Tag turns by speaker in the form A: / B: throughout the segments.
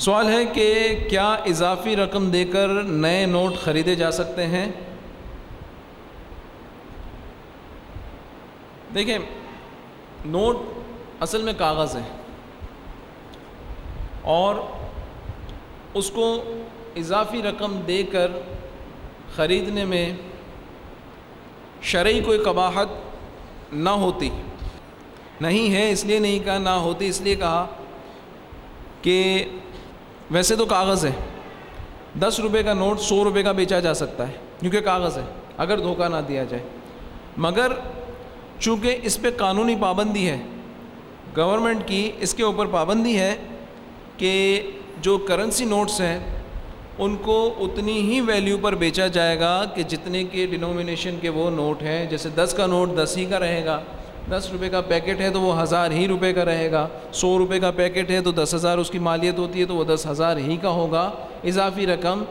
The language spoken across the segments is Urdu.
A: سوال ہے کہ کیا اضافی رقم دے کر نئے نوٹ خریدے جا سکتے ہیں؟ دیکھیں، نوٹ اصل میں کاغذ ہے۔ اور اس کو اضافی رقم دے کر خریدنے میں شرعی کوئی قباحت نہ ہوتی۔ نہیں ہے، اس لیے نہیں کہا، نہ ہوتی، اس لیے کہا کہ ویسے تو کاغذ ہے۔ دس روپے کا نوٹ سو روپے کا بیچا جا سکتا ہے، کیونکہ کاغذ ہے، اگر دھوکہ نہ دیا جائے۔ مگر چونکہ اس پہ قانونی پابندی ہے گورنمنٹ کی اس کے اوپر پابندی ہے کہ جو کرنسی نوٹس ہیں، ان کو اتنی ہی ویلیو پر بیچا جائے گا کہ جتنے کے ڈینومینیشن کے وہ نوٹ ہیں، جیسے دس کا نوٹ دس ہی کا رہے گا۔ دس روپے کا پیکٹ ہے تو وہ ہزار ہی روپے کا رہے گا۔ سو روپے کا پیکٹ ہے تو دس ہزار اس کی مالیت ہوتی ہے تو وہ دس ہزار ہی کا ہوگا۔ اضافی رقم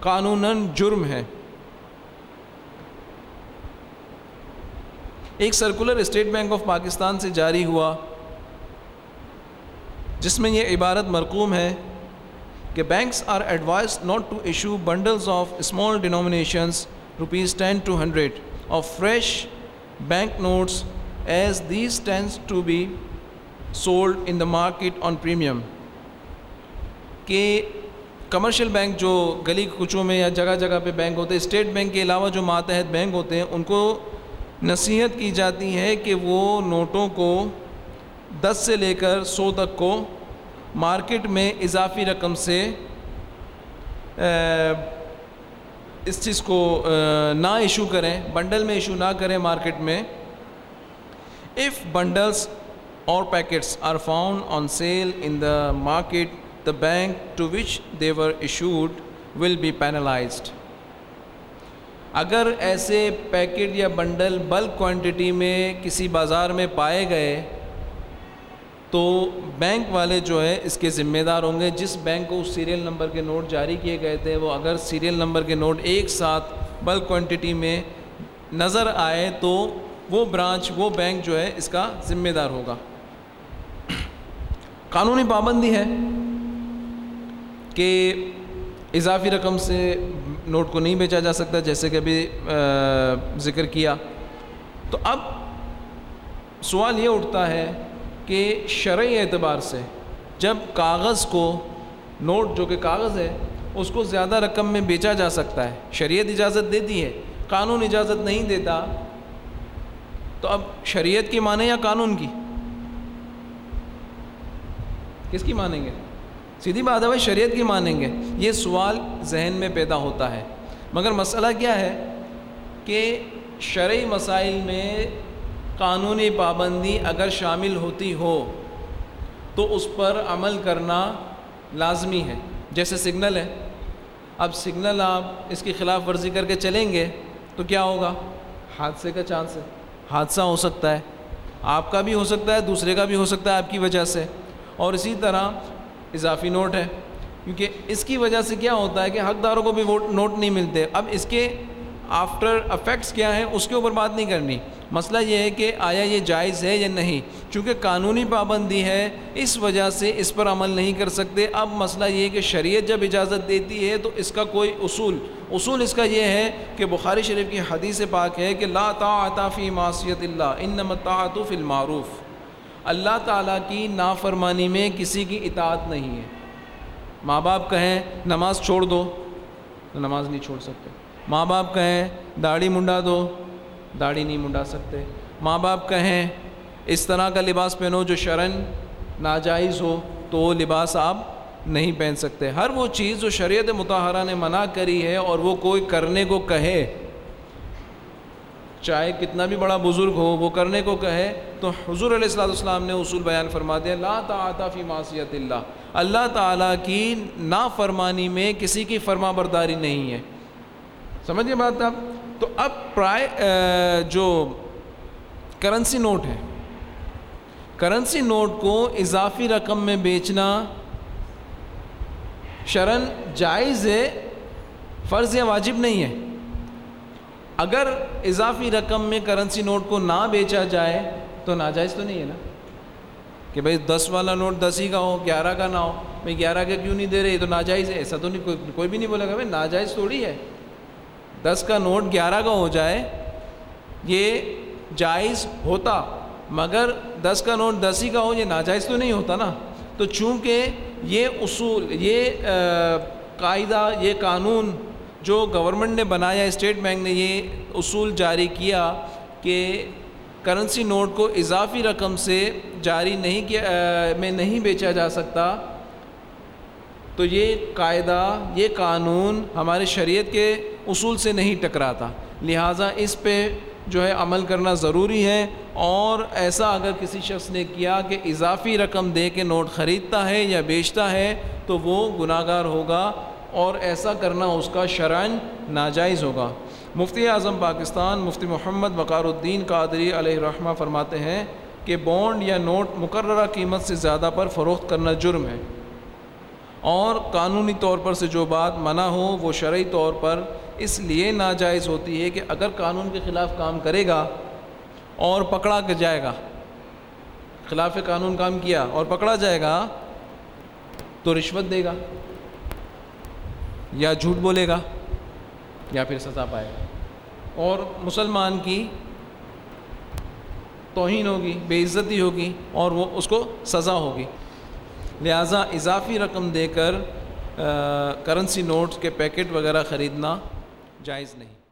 A: قانوناً جرم ہے۔ ایک circular State Bank of Pakistan سے جاری ہوا، جس میں یہ عبارت مرقوم ہے کہ banks are advised not to issue bundles of small denominations rupees ten to hundred of fresh bank notes as these tends to be sold in the market on premium کہ کمرشل بینک جو گلی کچوں میں یا جگہ جگہ پہ بینک ہوتے ہیں اسٹیٹ بینک کے علاوہ جو ماتحت بینک ہوتے ہیں، ان کو نصیحت کی جاتی ہے کہ وہ نوٹوں کو دس سے لے کر سو تک کو مارکیٹ میں اضافی رقم سے اس چیز کو نہ ایشو کریں بنڈل میں ایشو نہ کریں مارکیٹ میں۔ If bundles or packets are found on sale in the market, the bank to which they were issued will be penalized. اگر ایسے پیکٹ یا بنڈل بلک کوانٹٹی میں کسی بازار میں پائے گئے تو بینک والے جو ہے اس کے ذمہ دار ہوں گے جس بینک کو اس سیریل نمبر کے نوٹ جاری کیے گئے تھے وہ اگر سیریل نمبر کے نوٹ ایک ساتھ بلک کوانٹٹی میں نظر آئے تو وہ برانچ، وہ بینک جو ہے، اس کا ذمہ دار ہوگا۔ قانونی پابندی ہے کہ اضافی رقم سے نوٹ کو نہیں بیچا جا سکتا، جیسے کہ ابھی ذکر کیا۔ تو اب سوال یہ اٹھتا ہے کہ شرعی اعتبار سے جب کاغذ کو، نوٹ جو کہ کاغذ ہے، اس کو زیادہ رقم میں بیچا جا سکتا ہے، شریعت اجازت دیتی ہے، قانون اجازت نہیں دیتا تو اب شریعت کی مانیں یا قانون کی؟ کس کی مانیں گے؟ سیدھی بات ہے بھائی شریعت کی مانیں گے۔ یہ سوال ذہن میں پیدا ہوتا ہے۔ مگر مسئلہ کیا ہے کہ شرعی مسائل میں قانونی پابندی اگر شامل ہوتی ہو تو اس پر عمل کرنا لازمی ہے۔ جیسے سگنل ہے۔ اب سگنل آپ اس کی خلاف ورزی کر کے چلیں گے تو کیا ہوگا؟ حادثے کا چانس ہے۔ حادثہ ہو سکتا ہے، آپ کا بھی ہو سکتا ہے، دوسرے کا بھی ہو سکتا ہے آپ کی وجہ سے۔ اور اسی طرح اضافی نوٹ ہے کیونکہ اس کی وجہ سے کیا ہوتا ہے کہ حقداروں کو بھی ووٹ، نوٹ نہیں ملتے۔ اب اس کے آفٹر افیکٹس کیا ہیں، اس کے اوپر بات نہیں کرنی۔ مسئلہ یہ ہے کہ آیا یہ جائز ہے یا نہیں؟ چونکہ قانونی پابندی ہے، اس وجہ سے اس پر عمل نہیں کر سکتے۔ اب مسئلہ یہ ہے کہ شریعت جب اجازت دیتی ہے تو اس کا کوئی اصول اصول اس کا یہ ہے کہ بخاری شریف کی حدیث پاک ہے کہ لا طاعت فی معصیت اللہ، انما الطاعت فی المعروف۔ اللہ تعالیٰ کی نافرمانی میں کسی کی اطاعت نہیں ہے۔ ماں باپ کہیں، نماز چھوڑ دو۔ نماز نہیں چھوڑ سکتے۔ ماں باپ کہیں، داڑھی منڈا دو۔ داڑھی نہیں منڈا سکتے۔ ماں باپ کہیں، اس طرح کا لباس پہنو جو شرن ناجائز ہو، تو وہ لباس آپ نہیں پہن سکتے۔ ہر وہ چیز جو شریعت متحرہ نے منع کری ہے اور وہ کوئی کرنے کو کہے، چاہے کتنا بھی بڑا بزرگ ہو، وہ کرنے کو کہے، تو حضور علیہ السلام السلام نے اصول بیان فرما دیا، لا تعاطا فی معصیت اللہ۔ اللہ تعالیٰ کی نافرمانی میں کسی کی فرما برداری نہیں ہے۔ سمجھے بات اب تو اب پرائے جو کرنسی نوٹ ہے، کرنسی نوٹ کو اضافی رقم میں بیچنا شرن جائز ہے، فرض یا واجب نہیں ہے۔ اگر اضافی رقم میں کرنسی نوٹ کو نہ بیچا جائے تو ناجائز تو نہیں ہے نا؟ کہ بھائی دس والا نوٹ دس ہی کا ہو، گیارہ کا نہ ہو میں گیارہ کا کیوں نہیں دے رہے؟ یہ تو ناجائز ہے، ایسا تو نہیں، کوئی کوئی بھی نہیں بولے گا بھائی ناجائز تھوڑی ہے۔ دس کا نوٹ گیارہ کا ہو جائے، یہ جائز ہوتا۔ مگر دس کا نوٹ دس ہی کا ہو، یہ ناجائز تو نہیں ہوتا نا۔ تو چونکہ یہ اصول، یہ قاعدہ، یہ قانون جو گورنمنٹ نے بنایا اسٹیٹ بینک نے یہ اصول جاری کیا کہ کرنسی نوٹ کو اضافی رقم سے جاری نہیں کیا میں نہیں بیچا جا سکتا۔ تو یہ قاعدہ، یہ قانون ہمارے شریعت کے اصول سے نہیں ٹکراتا۔ لہٰذا اس پہ جو ہے عمل کرنا ضروری ہے۔ اور ایسا اگر کسی شخص نے کیا کہ اضافی رقم دے کے نوٹ خریدتا ہے یا بیچتا ہے، تو وہ گناہ گار ہوگا اور ایسا کرنا اس کا شرائن ناجائز ہوگا۔ مفتی اعظم پاکستان مفتی محمد وقار الدین قادری علیہ رحمہ فرماتے ہیں کہ بونڈ یا نوٹ مقررہ قیمت سے زیادہ پر فروخت کرنا جرم ہے۔ اور قانونی طور پر سے جو بات منع ہو، وہ شرعی طور پر اس لیے ناجائز ہوتی ہے کہ اگر قانون کے خلاف کام کرے گا اور پکڑا کے جائے گا، خلاف قانون کام کیا اور پکڑا جائے گا، تو رشوت دے گا یا جھوٹ بولے گا یا پھر سزا پائے گا۔ اور مسلمان کی توہین ہوگی، بے عزتی ہوگی اور وہ اس کو سزا ہوگی۔ لہٰذا اضافی رقم دے کر کرنسی نوٹس کے پیکٹ وغیرہ خریدنا جائز نہیں۔